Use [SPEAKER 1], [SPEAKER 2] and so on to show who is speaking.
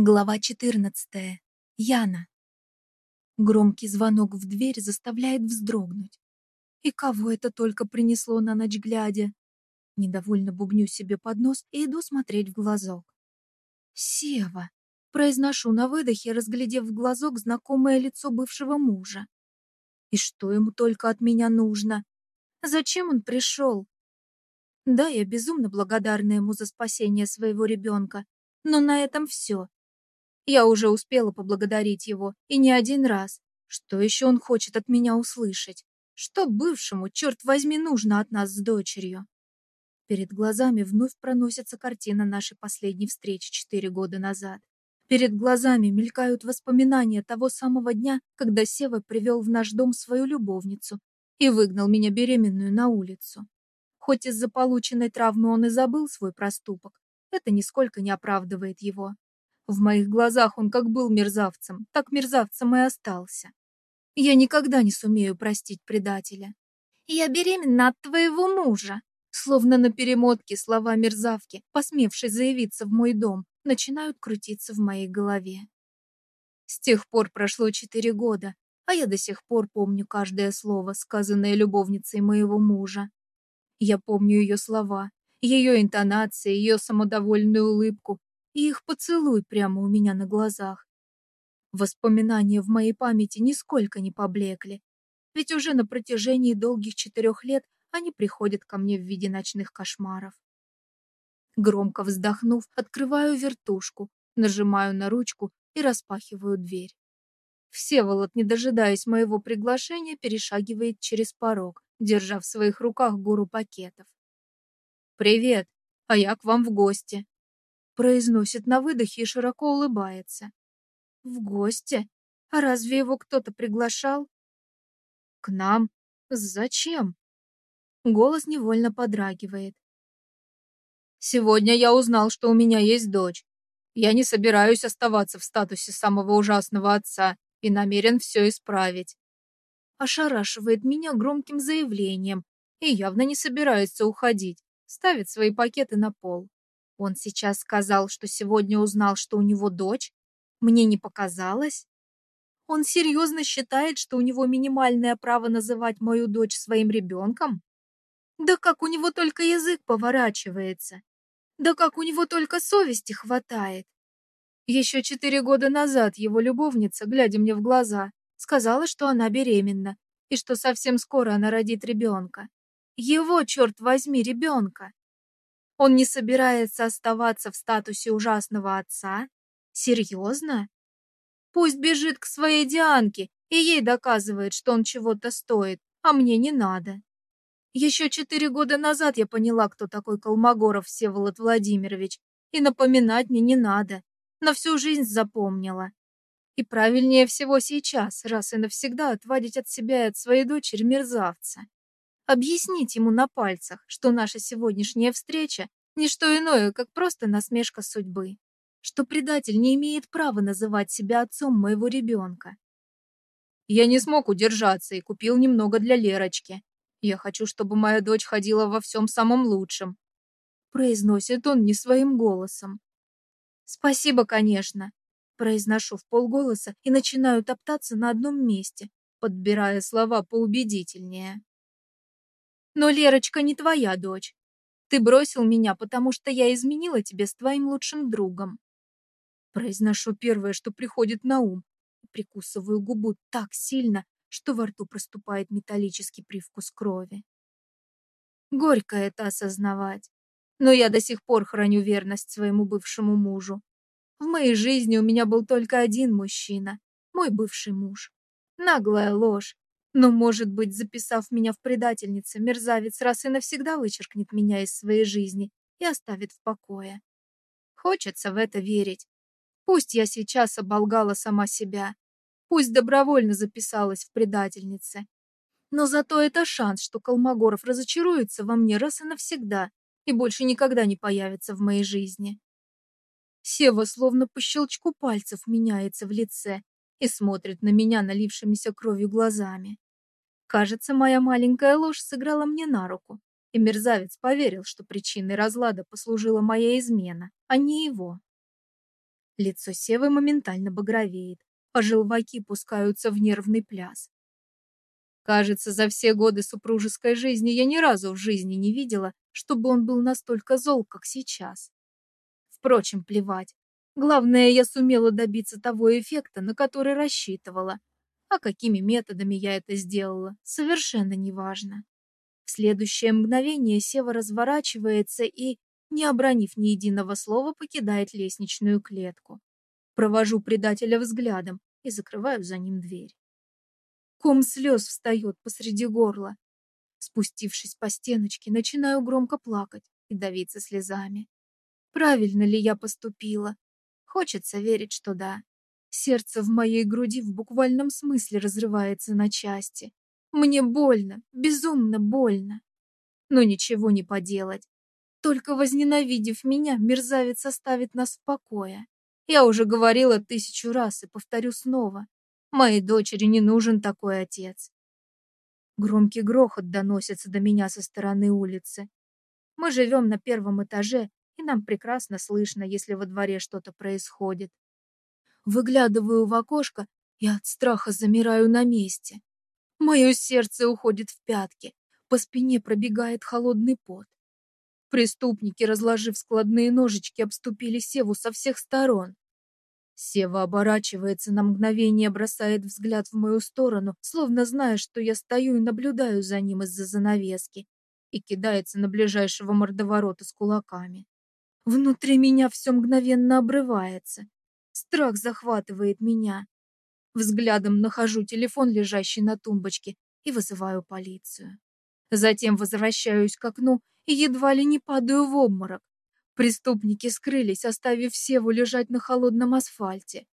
[SPEAKER 1] Глава 14. Яна. Громкий звонок в дверь заставляет вздрогнуть. И кого это только принесло на ночь глядя? Недовольно бубню себе под нос и иду смотреть в глазок. «Сева!» — произношу на выдохе, разглядев в глазок знакомое лицо бывшего мужа. И что ему только от меня нужно? Зачем он пришел? Да, я безумно благодарна ему за спасение своего ребенка, но на этом все. Я уже успела поблагодарить его, и не один раз. Что еще он хочет от меня услышать? Что бывшему, черт возьми, нужно от нас с дочерью? Перед глазами вновь проносится картина нашей последней встречи четыре года назад. Перед глазами мелькают воспоминания того самого дня, когда Сева привел в наш дом свою любовницу и выгнал меня беременную на улицу. Хоть из-за полученной травмы он и забыл свой проступок, это нисколько не оправдывает его. В моих глазах он как был мерзавцем, так мерзавцем и остался. Я никогда не сумею простить предателя. «Я беременна от твоего мужа!» Словно на перемотке слова мерзавки, посмевшей заявиться в мой дом, начинают крутиться в моей голове. С тех пор прошло четыре года, а я до сих пор помню каждое слово, сказанное любовницей моего мужа. Я помню ее слова, ее интонации, ее самодовольную улыбку, и их поцелуй прямо у меня на глазах. Воспоминания в моей памяти нисколько не поблекли, ведь уже на протяжении долгих четырех лет они приходят ко мне в виде ночных кошмаров. Громко вздохнув, открываю вертушку, нажимаю на ручку и распахиваю дверь. Всеволод, не дожидаясь моего приглашения, перешагивает через порог, держа в своих руках гору пакетов. «Привет, а я к вам в гости», произносит на выдохе и широко улыбается. В гости? А разве его кто-то приглашал? К нам? Зачем? Голос невольно подрагивает. Сегодня я узнал, что у меня есть дочь. Я не собираюсь оставаться в статусе самого ужасного отца и намерен все исправить. Ошарашивает меня громким заявлением и явно не собирается уходить, ставит свои пакеты на пол. Он сейчас сказал, что сегодня узнал, что у него дочь? Мне не показалось? Он серьезно считает, что у него минимальное право называть мою дочь своим ребенком? Да как у него только язык поворачивается? Да как у него только совести хватает? Еще четыре года назад его любовница, глядя мне в глаза, сказала, что она беременна и что совсем скоро она родит ребенка. Его, черт возьми, ребенка. Он не собирается оставаться в статусе ужасного отца? Серьезно? Пусть бежит к своей Дианке и ей доказывает, что он чего-то стоит, а мне не надо. Еще четыре года назад я поняла, кто такой Колмогоров Всеволод Владимирович, и напоминать мне не надо. На всю жизнь запомнила. И правильнее всего сейчас, раз и навсегда отводить от себя и от своей дочери мерзавца. Объяснить ему на пальцах, что наша сегодняшняя встреча – не что иное, как просто насмешка судьбы. Что предатель не имеет права называть себя отцом моего ребенка. Я не смог удержаться и купил немного для Лерочки. Я хочу, чтобы моя дочь ходила во всем самом лучшем. Произносит он не своим голосом. Спасибо, конечно. Произношу в полголоса и начинаю топтаться на одном месте, подбирая слова поубедительнее. Но Лерочка не твоя дочь. Ты бросил меня, потому что я изменила тебе с твоим лучшим другом. Произношу первое, что приходит на ум, прикусываю губу так сильно, что во рту проступает металлический привкус крови. Горько это осознавать, но я до сих пор храню верность своему бывшему мужу. В моей жизни у меня был только один мужчина, мой бывший муж. Наглая ложь, но, может быть, записав меня в предательнице, мерзавец раз и навсегда вычеркнет меня из своей жизни и оставит в покое. Хочется в это верить. Пусть я сейчас оболгала сама себя, пусть добровольно записалась в предательнице. Но зато это шанс, что Колмогоров разочаруется во мне раз и навсегда и больше никогда не появится в моей жизни. Сева словно по щелчку пальцев меняется в лице, и смотрит на меня налившимися кровью глазами. Кажется, моя маленькая ложь сыграла мне на руку, и мерзавец поверил, что причиной разлада послужила моя измена, а не его. Лицо Севы моментально багровеет, а желваки пускаются в нервный пляс. Кажется, за все годы супружеской жизни я ни разу в жизни не видела, чтобы он был настолько зол, как сейчас. Впрочем, плевать. Главное, я сумела добиться того эффекта, на который рассчитывала. А какими методами я это сделала, совершенно неважно. В следующее мгновение Сева разворачивается и, не обронив ни единого слова, покидает лестничную клетку. Провожу предателя взглядом и закрываю за ним дверь. Ком слез встает посреди горла. Спустившись по стеночке, начинаю громко плакать и давиться слезами. Правильно ли я поступила? Хочется верить, что да. Сердце в моей груди в буквальном смысле разрывается на части. Мне больно, безумно больно. Но ничего не поделать. Только возненавидев меня, мерзавец оставит нас в покое. Я уже говорила тысячу раз и повторю снова. Моей дочери не нужен такой отец. Громкий грохот доносится до меня со стороны улицы. Мы живем на первом этаже, и нам прекрасно слышно, если во дворе что-то происходит. Выглядываю в окошко и от страха замираю на месте. Мое сердце уходит в пятки, по спине пробегает холодный пот. Преступники, разложив складные ножички, обступили Севу со всех сторон. Сева оборачивается на мгновение, бросает взгляд в мою сторону, словно зная, что я стою и наблюдаю за ним из-за занавески, и кидается на ближайшего мордоворота с кулаками. Внутри меня все мгновенно обрывается. Страх захватывает меня. Взглядом нахожу телефон, лежащий на тумбочке, и вызываю полицию. Затем возвращаюсь к окну и едва ли не падаю в обморок. Преступники скрылись, оставив Севу лежать на холодном асфальте.